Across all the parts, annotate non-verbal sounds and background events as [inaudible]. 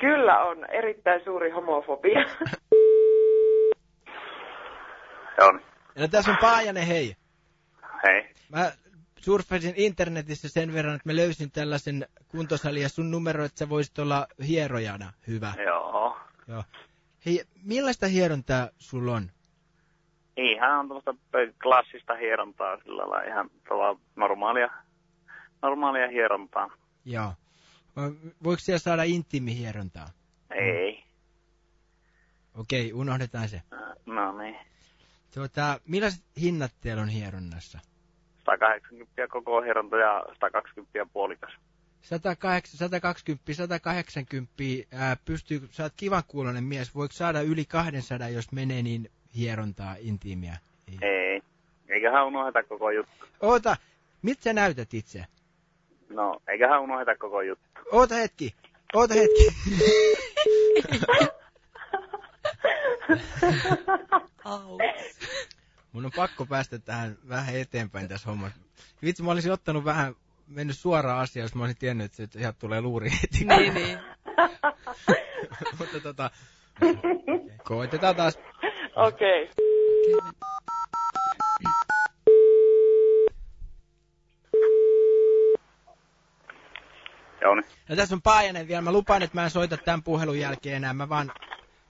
Kyllä on erittäin suuri homofobia. [laughs] On. No tässä on Paajanen, hei. Hei. Mä surffasin internetissä sen verran, että mä löysin tällaisen kuntosalin ja sun numero, että sä voisit olla hierojana. Hyvä. Joo. Joo. Hei, millaista hierontaa sulla on? Ihan on tuollaista klassista hierontaa sillä lailla ihan normaalia, normaalia hierontaa. Joo. Vai Voiko siellä saada intiimihierontaa? Ei. Okei, unohdetaan se. No niin. Tuota, millaiset hinnat teillä on hieronnassa? 180 koko hieronta ja 120 puolikas. 108, 120, 180, ää, pystyy, sä oot kivan kuulonen mies, voiko saada yli 200, jos menee niin hierontaa intiimiä? Ei. Eiköhän unoheta koko juttu. Oota, mit sä näytät itse? No, eiköhän unoheta koko juttu. Oota hetki, oota hetki. Mun on pakko päästä tähän vähän eteenpäin tässä hommassa. Vitsi, mä olisin ottanut vähän, mennyt suoraan asiaan, jos mä olisin tiennyt, että se- sieltä tulee luuri heti. Niin, niin. [laughs] Mutta tota, koitetaan taas. Okei. tässä on. No tässä on Paajanen vielä. Mä lupaan, että mä en soita tämän puhelun jälkeen enää. Mä vaan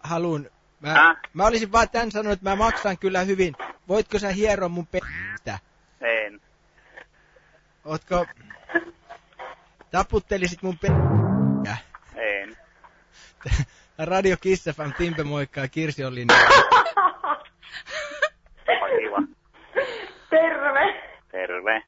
haluun... Mä, Hä? mä olisin vaan tän sanonut, että mä maksan kyllä hyvin. Voitko sä hieroa mun p***tä? En. Ootko... Taputtelisit mun p***tä? En. [laughs] Radio Kiss FM, Timpe moikkaa, Kirsi on linjalla. [laughs] Terve!